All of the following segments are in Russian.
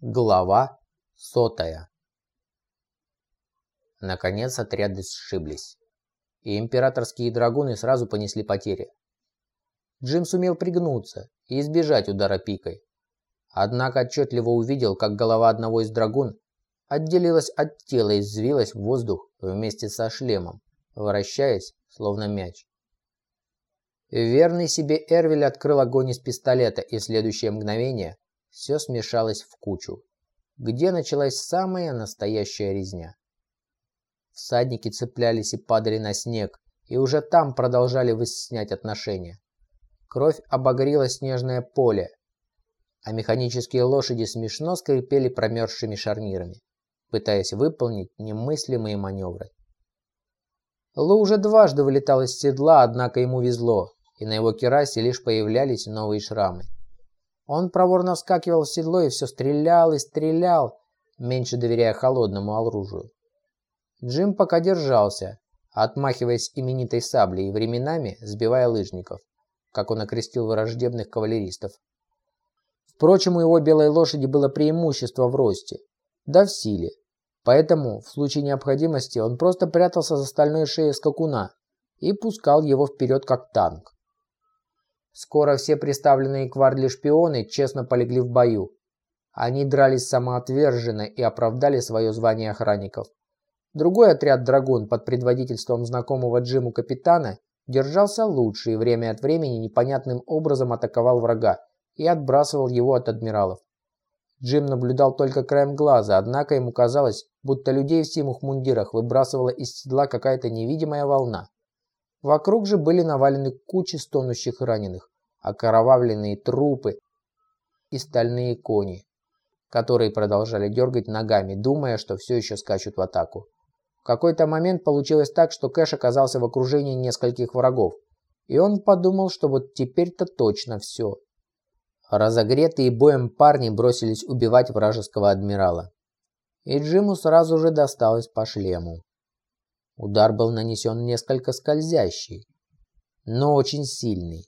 Глава сотая. Наконец отряды сшиблись, и императорские драгуны сразу понесли потери. Джим сумел пригнуться и избежать удара пикой. Однако отчетливо увидел, как голова одного из драгун отделилась от тела и взвилась в воздух вместе со шлемом, вращаясь, словно мяч. Верный себе Эрвиль открыл огонь из пистолета, и следующее мгновение все смешалось в кучу, где началась самая настоящая резня. Всадники цеплялись и падали на снег, и уже там продолжали выяснять отношения. Кровь обогрела снежное поле, а механические лошади смешно скрипели промерзшими шарнирами, пытаясь выполнить немыслимые маневры. Лу уже дважды вылетал из седла, однако ему везло, и на его керасе лишь появлялись новые шрамы. Он проворно вскакивал в седло и все стрелял и стрелял, меньше доверяя холодному оружию. Джим пока держался, отмахиваясь именитой саблей и временами сбивая лыжников, как он окрестил враждебных кавалеристов. Впрочем, у его белой лошади было преимущество в росте, да в силе, поэтому в случае необходимости он просто прятался за стальной шеей скакуна и пускал его вперед как танк. Скоро все представленные Квардли шпионы честно полегли в бою. Они дрались самоотверженно и оправдали свое звание охранников. Другой отряд «Драгун» под предводительством знакомого Джиму капитана держался лучше и время от времени непонятным образом атаковал врага и отбрасывал его от адмиралов. Джим наблюдал только краем глаза, однако ему казалось, будто людей в симых мундирах выбрасывала из седла какая-то невидимая волна. Вокруг же были навалены кучи стонущих раненых, окровавленные трупы и стальные кони, которые продолжали дергать ногами, думая, что все еще скачут в атаку. В какой-то момент получилось так, что Кэш оказался в окружении нескольких врагов, и он подумал, что вот теперь-то точно все. Разогретые боем парни бросились убивать вражеского адмирала. И Джиму сразу же досталось по шлему. Удар был нанесен несколько скользящий, но очень сильный.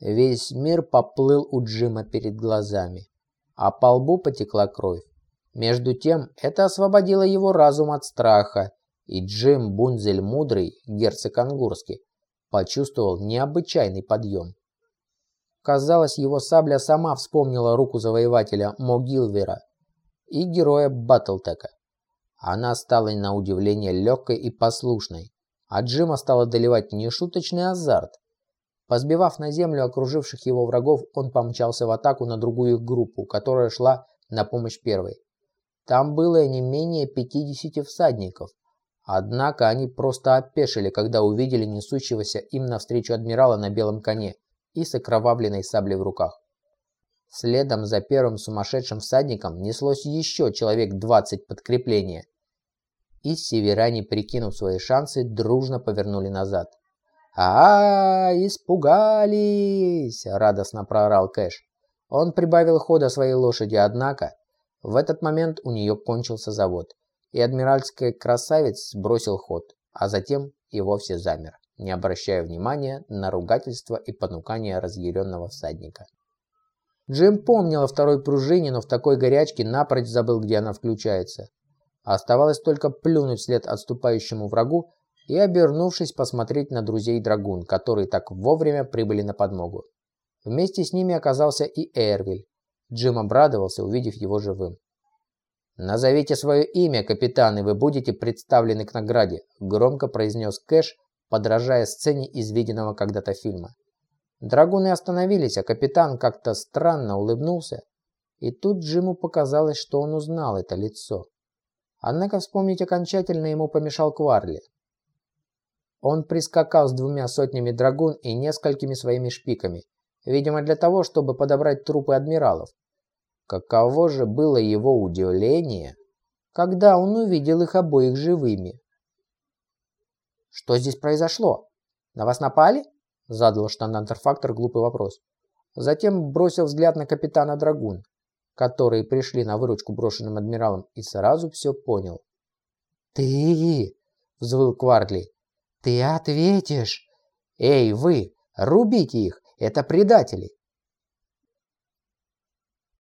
Весь мир поплыл у Джима перед глазами, а по лбу потекла кровь. Между тем, это освободило его разум от страха, и Джим Бунзель Мудрый, герцог Ангурский, почувствовал необычайный подъем. Казалось, его сабля сама вспомнила руку завоевателя Могилвера и героя Баттлтека. Она стала на удивление легкой и послушной, а Джима стал одолевать нешуточный азарт. Позбивав на землю окруживших его врагов, он помчался в атаку на другую группу, которая шла на помощь первой. Там было не менее 50 всадников. Однако они просто опешили, когда увидели несущегося им навстречу адмирала на белом коне и с окровавленной саблей в руках. Следом за первым сумасшедшим всадником неслось еще человек 20 подкрепления. И северяне, прикинув свои шансы, дружно повернули назад. А, -а, -а испугались!» – радостно проорал Кэш. Он прибавил хода своей лошади, однако в этот момент у нее кончился завод, и адмиральский красавец сбросил ход, а затем и вовсе замер, не обращая внимания на ругательство и понукание разъяренного всадника. Джим помнил о второй пружине, но в такой горячке напрочь забыл, где она включается. Оставалось только плюнуть вслед отступающему врагу и, обернувшись, посмотреть на друзей Драгун, которые так вовремя прибыли на подмогу. Вместе с ними оказался и Эрвиль. Джим обрадовался, увидев его живым. «Назовите свое имя, капитан, и вы будете представлены к награде», громко произнес Кэш, подражая сцене из виденного когда-то фильма. Драгуны остановились, а капитан как-то странно улыбнулся. И тут Джиму показалось, что он узнал это лицо. Однако вспомнить окончательно ему помешал Кварли. Он прискакал с двумя сотнями драгун и несколькими своими шпиками, видимо для того, чтобы подобрать трупы адмиралов. Каково же было его удивление, когда он увидел их обоих живыми. «Что здесь произошло? На вас напали?» Задал штандантерфактор глупый вопрос. Затем бросил взгляд на капитана Драгун, которые пришли на выручку брошенным адмиралам, и сразу все понял. «Ты!» — взвыл Квардли. «Ты ответишь! Эй, вы! Рубите их! Это предатели!»